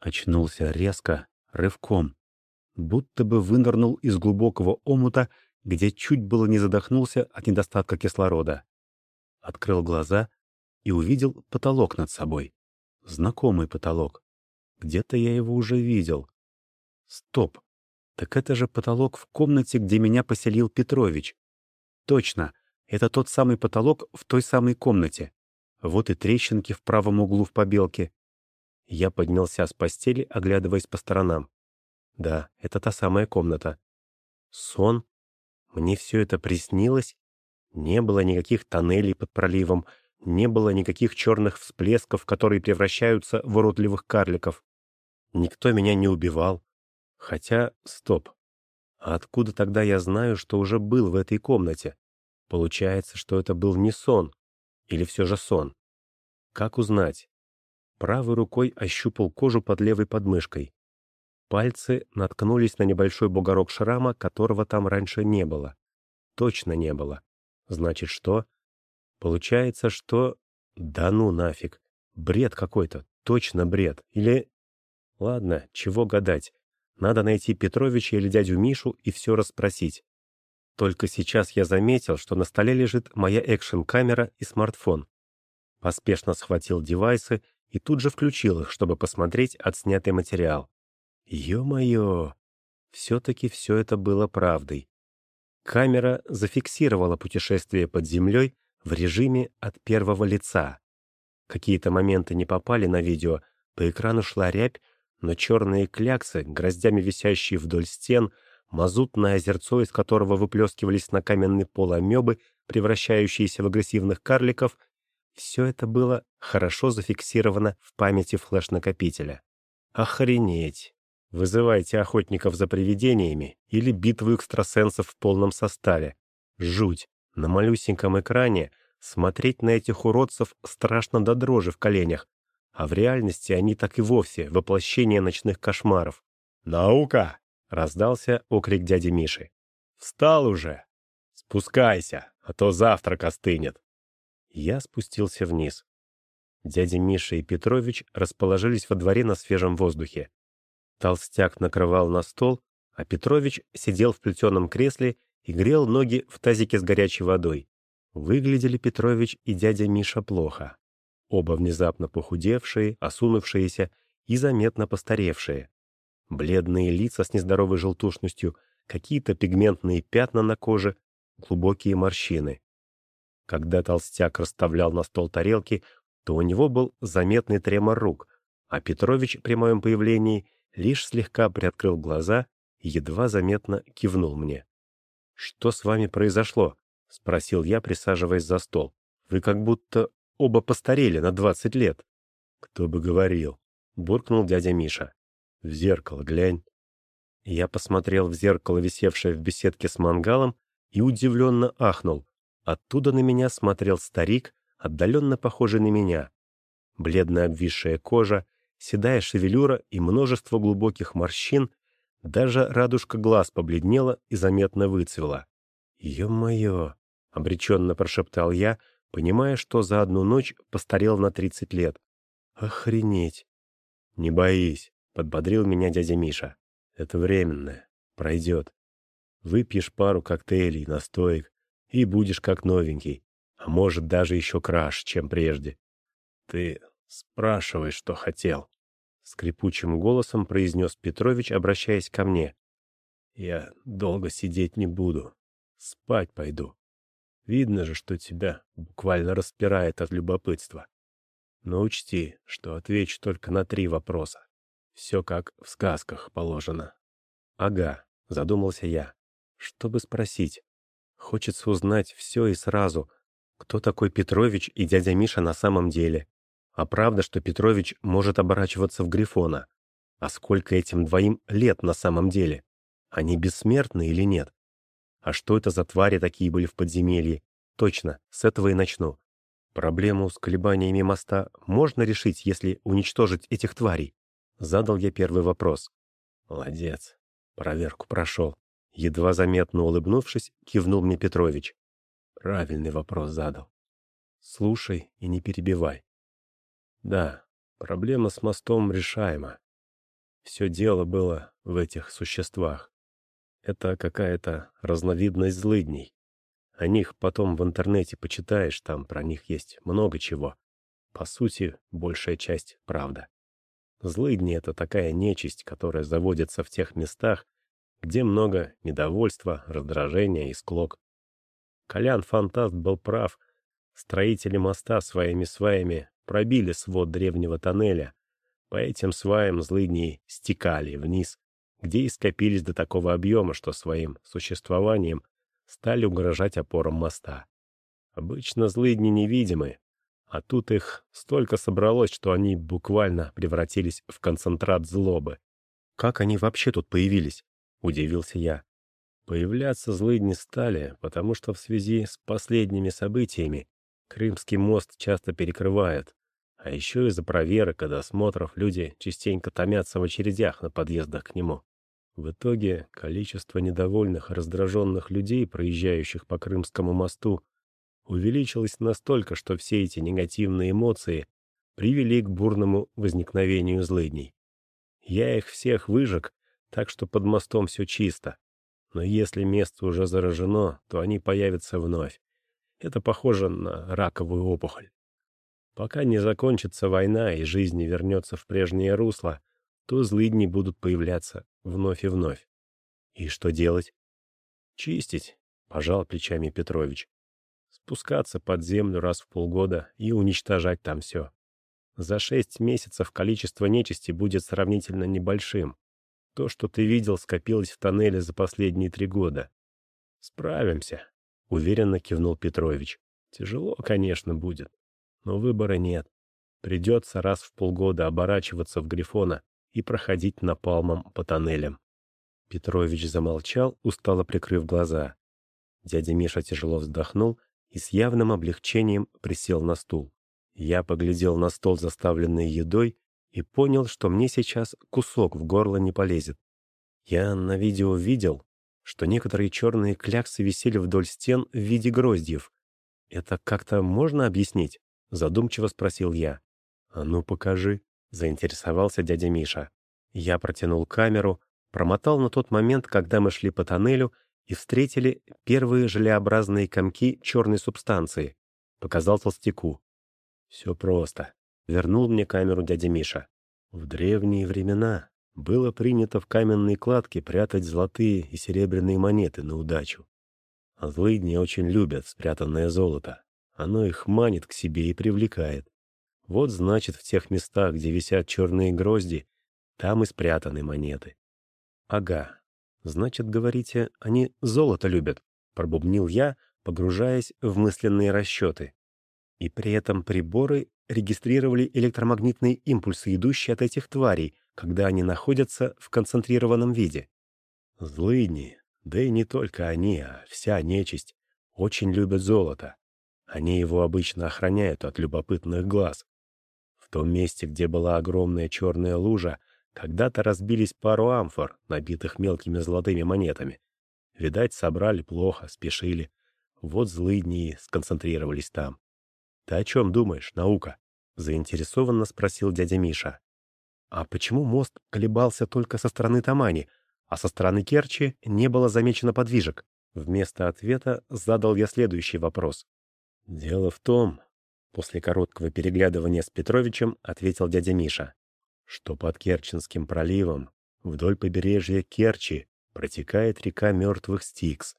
Очнулся резко, рывком. Будто бы вынырнул из глубокого омута, где чуть было не задохнулся от недостатка кислорода. Открыл глаза и увидел потолок над собой. Знакомый потолок. Где-то я его уже видел. Стоп. Так это же потолок в комнате, где меня поселил Петрович. Точно, это тот самый потолок в той самой комнате. Вот и трещинки в правом углу в побелке. Я поднялся с постели, оглядываясь по сторонам. Да, это та самая комната. Сон? Мне все это приснилось? Не было никаких тоннелей под проливом, не было никаких черных всплесков, которые превращаются в уродливых карликов. Никто меня не убивал. Хотя, стоп. А откуда тогда я знаю, что уже был в этой комнате? Получается, что это был не сон. Или все же сон? Как узнать? Правой рукой ощупал кожу под левой подмышкой. Пальцы наткнулись на небольшой бугорок шрама, которого там раньше не было. Точно не было. Значит, что? Получается, что... Да ну нафиг. Бред какой-то. Точно бред. Или... Ладно, чего гадать. Надо найти Петровича или дядю Мишу и все расспросить. Только сейчас я заметил, что на столе лежит моя экшн-камера и смартфон. Поспешно схватил девайсы и тут же включил их, чтобы посмотреть отснятый материал. Ё-моё! Все-таки все это было правдой. Камера зафиксировала путешествие под землей в режиме от первого лица. Какие-то моменты не попали на видео, по экрану шла рябь, но черные кляксы, гроздями висящие вдоль стен, мазутное озерцо, из которого выплескивались на каменный пол амебы, превращающиеся в агрессивных карликов, все это было хорошо зафиксировано в памяти флеш-накопителя. Охренеть! Вызывайте охотников за привидениями или битву экстрасенсов в полном составе. Жуть! На малюсеньком экране смотреть на этих уродцев страшно до дрожи в коленях, а в реальности они так и вовсе воплощение ночных кошмаров. «Наука!» — раздался окрик дяди Миши. «Встал уже! Спускайся, а то завтрак остынет!» Я спустился вниз. Дядя Миша и Петрович расположились во дворе на свежем воздухе. Толстяк накрывал на стол, а Петрович сидел в плетеном кресле и грел ноги в тазике с горячей водой. Выглядели Петрович и дядя Миша плохо. Оба внезапно похудевшие, осунувшиеся и заметно постаревшие. Бледные лица с нездоровой желтушностью, какие-то пигментные пятна на коже, глубокие морщины. Когда толстяк расставлял на стол тарелки, то у него был заметный тремор рук, а Петрович при моем появлении лишь слегка приоткрыл глаза и едва заметно кивнул мне. «Что с вами произошло?» — спросил я, присаживаясь за стол. «Вы как будто оба постарели на двадцать лет». «Кто бы говорил?» — буркнул дядя Миша. «В зеркало глянь». Я посмотрел в зеркало, висевшее в беседке с мангалом, и удивленно ахнул. Оттуда на меня смотрел старик, отдаленно похожий на меня. Бледно обвисшая кожа, седая шевелюра и множество глубоких морщин, даже радужка глаз побледнела и заметно выцвела. «Е-мое!» — обреченно прошептал я, понимая, что за одну ночь постарел на тридцать лет. «Охренеть!» «Не боись!» — подбодрил меня дядя Миша. «Это временное. Пройдет. Выпьешь пару коктейлей, настоек, и будешь как новенький, а может даже еще краш, чем прежде. Ты спрашивай, что хотел. Скрипучим голосом произнес Петрович, обращаясь ко мне. Я долго сидеть не буду. Спать пойду. Видно же, что тебя буквально распирает от любопытства. Но учти, что отвечу только на три вопроса. Все как в сказках положено. Ага, задумался я. Чтобы спросить, Хочется узнать все и сразу. Кто такой Петрович и дядя Миша на самом деле? А правда, что Петрович может оборачиваться в Грифона? А сколько этим двоим лет на самом деле? Они бессмертны или нет? А что это за твари такие были в подземелье? Точно, с этого и начну. Проблему с колебаниями моста можно решить, если уничтожить этих тварей? Задал я первый вопрос. Молодец. Проверку прошел. Едва заметно улыбнувшись, кивнул мне Петрович. Правильный вопрос задал. Слушай и не перебивай. Да, проблема с мостом решаема. все дело было в этих существах. Это какая-то разновидность злыдней. О них потом в интернете почитаешь, там про них есть много чего. По сути, большая часть — правда. Злыдни — это такая нечисть, которая заводится в тех местах, где много недовольства, раздражения и склок. Колян Фантаст был прав. Строители моста своими сваями пробили свод древнего тоннеля. По этим сваям злыдни стекали вниз, где и скопились до такого объема, что своим существованием стали угрожать опорам моста. Обычно злыдни невидимы, а тут их столько собралось, что они буквально превратились в концентрат злобы. «Как они вообще тут появились?» — удивился я. Появляться злыдни стали, потому что в связи с последними событиями Крымский мост часто перекрывают, а еще из-за проверок и досмотров люди частенько томятся в очередях на подъездах к нему. В итоге количество недовольных и раздраженных людей, проезжающих по Крымскому мосту, увеличилось настолько, что все эти негативные эмоции привели к бурному возникновению злыдней. Я их всех выжег, так что под мостом все чисто. Но если место уже заражено, то они появятся вновь. Это похоже на раковую опухоль. Пока не закончится война и жизнь не вернется в прежнее русло, то злыдни будут появляться вновь и вновь. И что делать? Чистить, пожал плечами Петрович. Спускаться под землю раз в полгода и уничтожать там все. За шесть месяцев количество нечисти будет сравнительно небольшим. То, что ты видел, скопилось в тоннеле за последние три года. Справимся, уверенно кивнул Петрович. Тяжело, конечно, будет, но выбора нет. Придется раз в полгода оборачиваться в Грифона и проходить напалмом по тоннелям. Петрович замолчал, устало прикрыв глаза. Дядя Миша тяжело вздохнул и с явным облегчением присел на стул. Я поглядел на стол, заставленный едой, и понял, что мне сейчас кусок в горло не полезет. Я на видео видел, что некоторые черные кляксы висели вдоль стен в виде гроздьев. «Это как-то можно объяснить?» — задумчиво спросил я. «А ну покажи», — заинтересовался дядя Миша. Я протянул камеру, промотал на тот момент, когда мы шли по тоннелю и встретили первые желеобразные комки черной субстанции. Показал толстяку. «Все просто», — вернул мне камеру дядя Миша. «В древние времена было принято в каменной кладке прятать золотые и серебряные монеты на удачу. А злыдни очень любят спрятанное золото. Оно их манит к себе и привлекает. Вот значит, в тех местах, где висят черные грозди, там и спрятаны монеты. Ага. Значит, говорите, они золото любят, пробубнил я, погружаясь в мысленные расчеты. И при этом приборы регистрировали электромагнитные импульсы, идущие от этих тварей, когда они находятся в концентрированном виде. Злыдни, да и не только они, а вся нечисть, очень любят золото. Они его обычно охраняют от любопытных глаз, том месте, где была огромная черная лужа, когда-то разбились пару амфор, набитых мелкими золотыми монетами. Видать, собрали плохо, спешили. Вот злыдни сконцентрировались там. «Ты о чем думаешь, наука?» — заинтересованно спросил дядя Миша. «А почему мост колебался только со стороны Тамани, а со стороны Керчи не было замечено подвижек?» Вместо ответа задал я следующий вопрос. «Дело в том, После короткого переглядывания с Петровичем ответил дядя Миша, что под Керченским проливом вдоль побережья Керчи протекает река мертвых Стикс.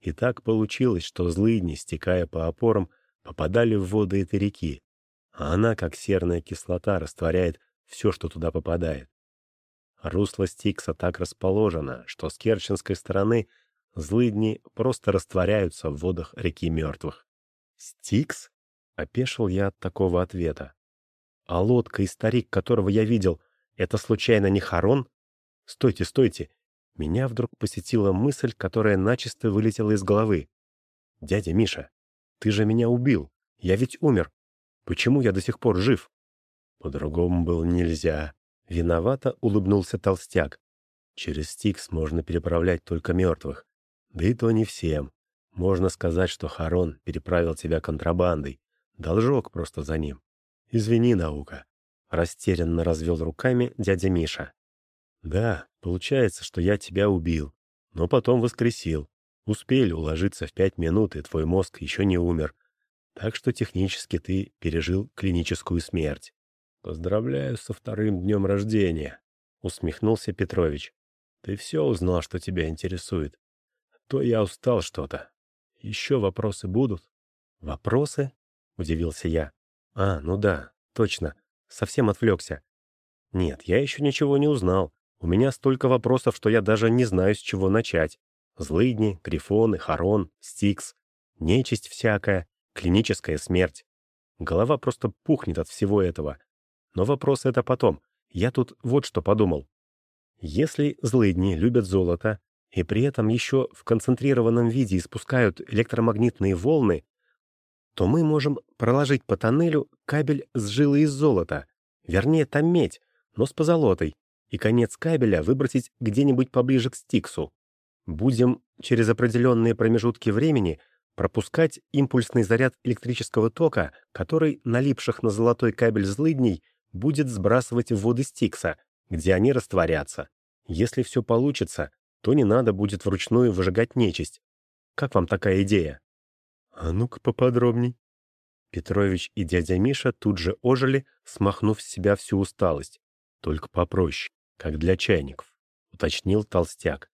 И так получилось, что злыдни, стекая по опорам, попадали в воды этой реки, а она, как серная кислота, растворяет все, что туда попадает. Русло Стикса так расположено, что с керченской стороны злыдни просто растворяются в водах реки мертвых. «Стикс?» Опешил я от такого ответа. А лодка и старик, которого я видел, это случайно не Харон? Стойте, стойте. Меня вдруг посетила мысль, которая начисто вылетела из головы. Дядя Миша, ты же меня убил. Я ведь умер. Почему я до сих пор жив? По-другому было нельзя. Виновато улыбнулся толстяк. Через Стикс можно переправлять только мертвых. Да и то не всем. Можно сказать, что Харон переправил тебя контрабандой. Должок просто за ним. Извини, наука. Растерянно развел руками дядя Миша. Да, получается, что я тебя убил, но потом воскресил. Успели уложиться в пять минут, и твой мозг еще не умер. Так что технически ты пережил клиническую смерть. Поздравляю со вторым днем рождения, усмехнулся Петрович. Ты все узнал, что тебя интересует. То я устал что-то. Еще вопросы будут? Вопросы? Удивился я. А, ну да, точно. Совсем отвлекся. Нет, я еще ничего не узнал. У меня столько вопросов, что я даже не знаю, с чего начать. Злыдни, грифоны, хорон, стикс, нечисть всякая, клиническая смерть. Голова просто пухнет от всего этого. Но вопрос это потом. Я тут вот что подумал. Если злыдни любят золото, и при этом еще в концентрированном виде испускают электромагнитные волны, то мы можем проложить по тоннелю кабель с жилой из золота, вернее, там медь, но с позолотой, и конец кабеля выбросить где-нибудь поближе к стиксу. Будем через определенные промежутки времени пропускать импульсный заряд электрического тока, который, налипших на золотой кабель злыдней, будет сбрасывать в воды стикса, где они растворятся. Если все получится, то не надо будет вручную выжигать нечисть. Как вам такая идея? А ну-ка поподробней. Петрович и дядя Миша тут же ожили, смахнув с себя всю усталость. Только попроще как для чайников», — уточнил толстяк.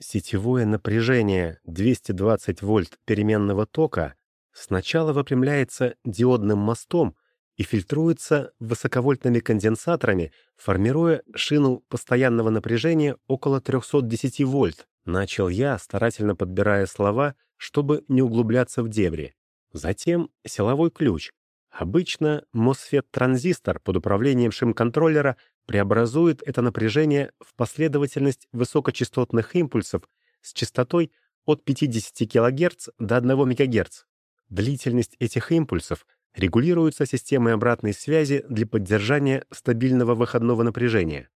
Сетевое напряжение 220 вольт переменного тока сначала выпрямляется диодным мостом и фильтруется высоковольтными конденсаторами, формируя шину постоянного напряжения около 310 вольт. Начал я, старательно подбирая слова, чтобы не углубляться в дебри. Затем силовой ключ. Обычно MOSFET-транзистор под управлением шим-контроллера преобразует это напряжение в последовательность высокочастотных импульсов с частотой от 50 кГц до 1 МГц. Длительность этих импульсов регулируется системой обратной связи для поддержания стабильного выходного напряжения.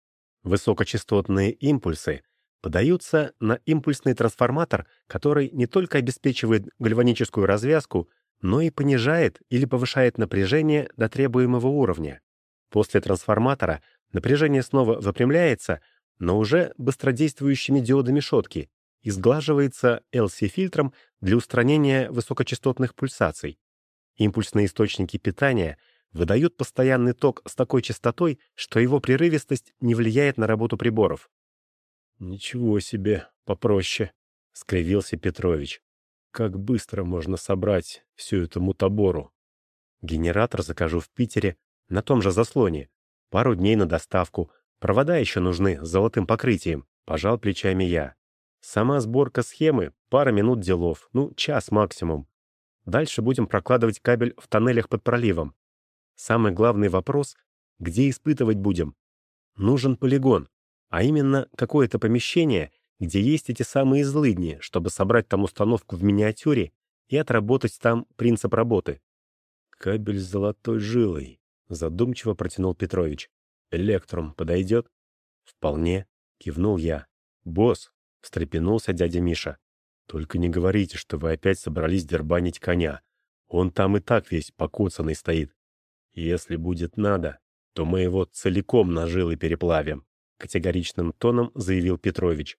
Высокочастотные импульсы подаются на импульсный трансформатор, который не только обеспечивает гальваническую развязку, но и понижает или повышает напряжение до требуемого уровня. После трансформатора Напряжение снова выпрямляется, но уже быстродействующими диодами шотки и сглаживается LC-фильтром для устранения высокочастотных пульсаций. Импульсные источники питания выдают постоянный ток с такой частотой, что его прерывистость не влияет на работу приборов. «Ничего себе, попроще», — скривился Петрович. «Как быстро можно собрать всю эту мутабору?» «Генератор закажу в Питере, на том же заслоне. Пару дней на доставку. Провода еще нужны с золотым покрытием. Пожал плечами я. Сама сборка схемы — пара минут делов. Ну, час максимум. Дальше будем прокладывать кабель в тоннелях под проливом. Самый главный вопрос — где испытывать будем? Нужен полигон, а именно какое-то помещение, где есть эти самые злыдни, чтобы собрать там установку в миниатюре и отработать там принцип работы. Кабель с золотой жилой. Задумчиво протянул Петрович. «Электрум подойдет?» «Вполне», — кивнул я. «Босс», — встрепенулся дядя Миша. «Только не говорите, что вы опять собрались дербанить коня. Он там и так весь покоцанный стоит. Если будет надо, то мы его целиком на жилы переплавим», — категоричным тоном заявил Петрович.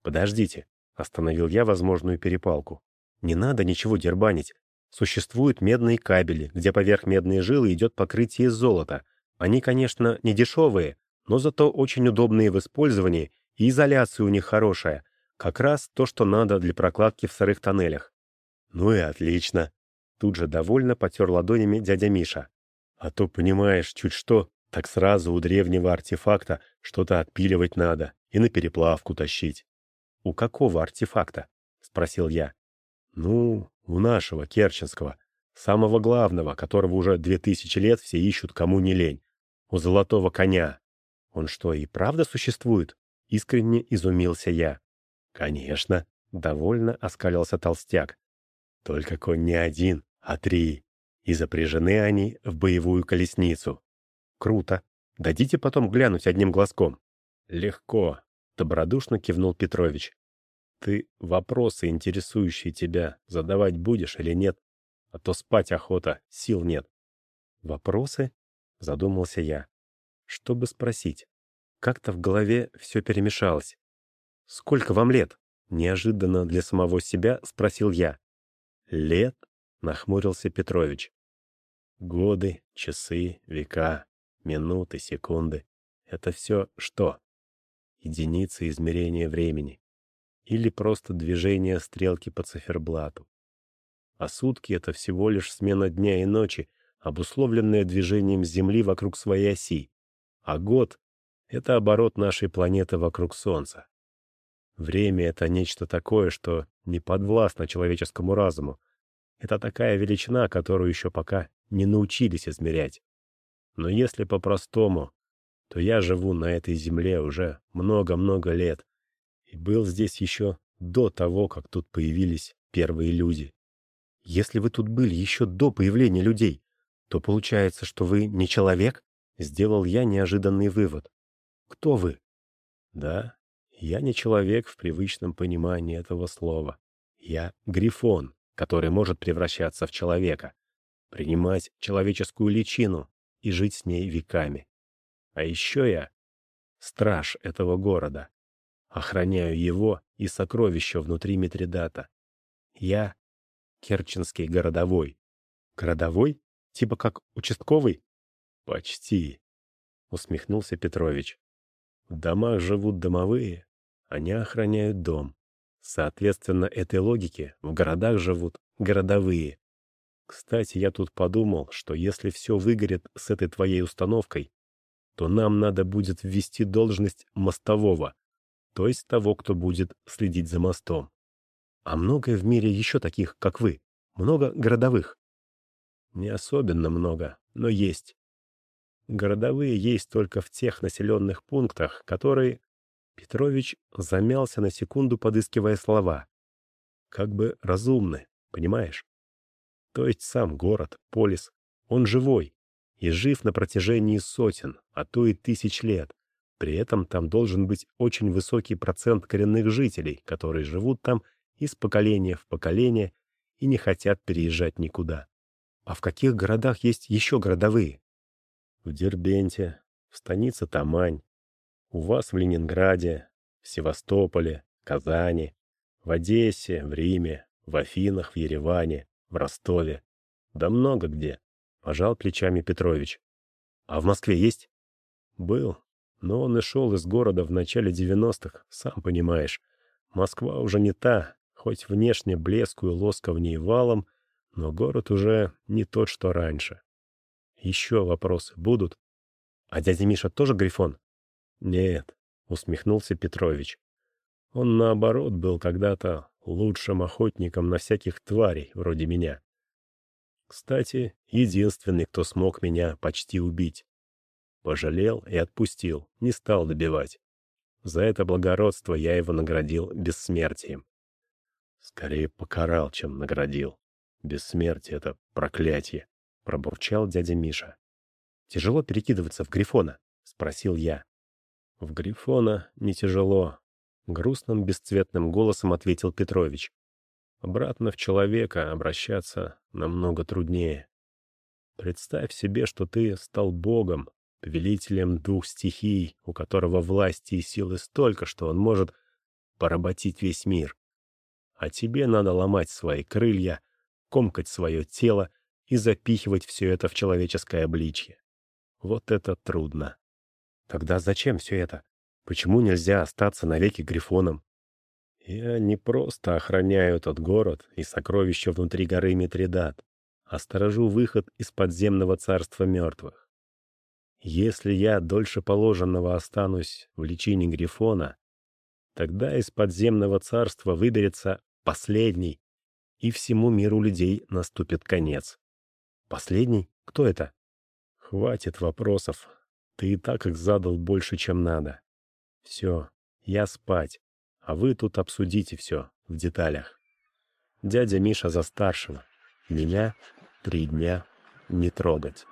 «Подождите», — остановил я возможную перепалку. «Не надо ничего дербанить. Существуют медные кабели, где поверх медной жилы идет покрытие из золота. Они, конечно, не дешевые, но зато очень удобные в использовании, и изоляция у них хорошая. Как раз то, что надо для прокладки в сырых тоннелях. Ну и отлично. Тут же довольно потер ладонями дядя Миша. А то, понимаешь, чуть что, так сразу у древнего артефакта что-то отпиливать надо и на переплавку тащить. «У какого артефакта?» — спросил я. «Ну, у нашего, Керченского, самого главного, которого уже две тысячи лет все ищут кому не лень. У золотого коня. Он что, и правда существует? Искренне изумился я. Конечно, довольно оскалился толстяк. Только конь не один, а три. И запряжены они в боевую колесницу. Круто. Дадите потом глянуть одним глазком. Легко, добродушно кивнул Петрович. Ты вопросы, интересующие тебя, задавать будешь или нет? А то спать охота, сил нет. Вопросы? Задумался я. Чтобы спросить. Как-то в голове все перемешалось. «Сколько вам лет?» — неожиданно для самого себя спросил я. «Лет?» — нахмурился Петрович. «Годы, часы, века, минуты, секунды — это все что? Единицы измерения времени или просто движение стрелки по циферблату. А сутки — это всего лишь смена дня и ночи, обусловленная движением Земли вокруг своей оси. А год — это оборот нашей планеты вокруг Солнца. Время — это нечто такое, что не подвластно человеческому разуму. Это такая величина, которую еще пока не научились измерять. Но если по-простому, то я живу на этой земле уже много-много лет и был здесь еще до того, как тут появились первые люди. Если вы тут были еще до появления людей, то получается, что вы не человек? Сделал я неожиданный вывод. Кто вы? Да, я не человек в привычном понимании этого слова. Я грифон, который может превращаться в человека, принимать человеческую личину и жить с ней веками. А еще я страж этого города. Охраняю его и сокровища внутри Митридата. Я керченский городовой. Городовой? Типа как участковый? Почти, усмехнулся Петрович. В домах живут домовые, они охраняют дом. Соответственно, этой логике в городах живут городовые. Кстати, я тут подумал, что если все выгорит с этой твоей установкой, то нам надо будет ввести должность мостового, то есть того, кто будет следить за мостом. А много в мире еще таких, как вы? Много городовых? Не особенно много, но есть. Городовые есть только в тех населенных пунктах, которые Петрович замялся на секунду, подыскивая слова. Как бы разумны, понимаешь? То есть сам город, полис, он живой и жив на протяжении сотен, а то и тысяч лет. При этом там должен быть очень высокий процент коренных жителей, которые живут там из поколения в поколение и не хотят переезжать никуда. А в каких городах есть еще городовые? В Дербенте, в станице Тамань, у вас в Ленинграде, в Севастополе, Казани, в Одессе, в Риме, в Афинах, в Ереване, в Ростове. Да много где. Пожал плечами Петрович. А в Москве есть? Был, но он и шел из города в начале 90-х, сам понимаешь. Москва уже не та, хоть внешне блеску и лоска в ней валом, но город уже не тот, что раньше. Еще вопросы будут? А дядя Миша тоже Грифон? «Нет», — усмехнулся Петрович. «Он, наоборот, был когда-то лучшим охотником на всяких тварей, вроде меня. Кстати, единственный, кто смог меня почти убить. Пожалел и отпустил, не стал добивать. За это благородство я его наградил бессмертием. Скорее покарал, чем наградил. Бессмертие — это проклятие, — пробурчал дядя Миша. «Тяжело перекидываться в Грифона?» — спросил я. «В Грифона не тяжело», — грустным бесцветным голосом ответил Петрович. «Обратно в человека обращаться намного труднее. Представь себе, что ты стал богом, повелителем двух стихий, у которого власти и силы столько, что он может поработить весь мир. А тебе надо ломать свои крылья, комкать свое тело и запихивать все это в человеческое обличье. Вот это трудно. Тогда зачем все это? Почему нельзя остаться навеки Грифоном? Я не просто охраняю этот город и сокровища внутри горы Митридат, а сторожу выход из подземного царства мертвых. Если я дольше положенного останусь в личине Грифона, тогда из подземного царства выберется последний, и всему миру людей наступит конец. Последний? Кто это? Хватит вопросов. Ты и так их задал больше, чем надо. Все, я спать, а вы тут обсудите все в деталях. Дядя Миша за старшего. Меня три дня не трогать.